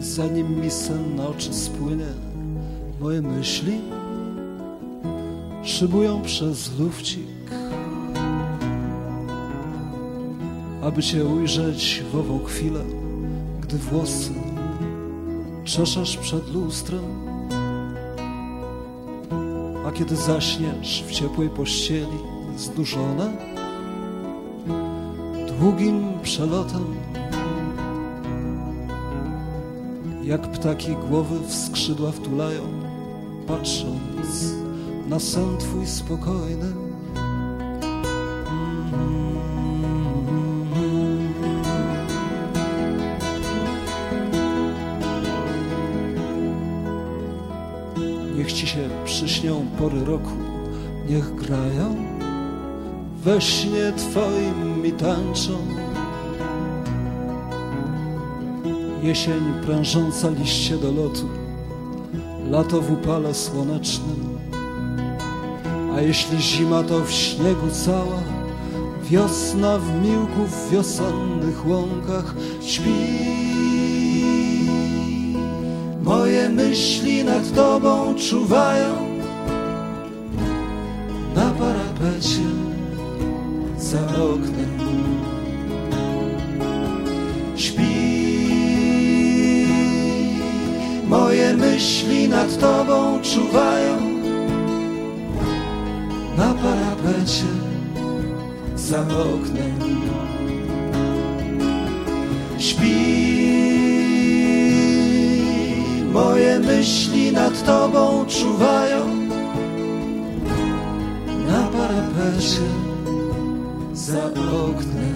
zanim mi sen na oczy spłynie, moje myśli szybują przez lufcik, aby cię ujrzeć w ową chwilę, gdy włosy czeszasz przed lustrem, a kiedy zaśniesz w ciepłej pościeli, znużone długim przelotem, jak ptaki głowy w skrzydła wtulają, patrząc na sen twój spokojny. Niech ci się przyśnią pory roku, niech grają we śnie twoim mi tańczą. Jesień prężąca liście do lotu, lato w upale słonecznym. A jeśli zima to w śniegu cała, wiosna w miłku w wiosennych łąkach śpi. Moje myśli nad tobą czuwają na parapecie za oknem. Myśli nad tobą czuwają na parapecie za oknem. Śpi. Moje myśli nad tobą czuwają na parapecie za oknem.